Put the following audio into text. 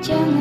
Jangan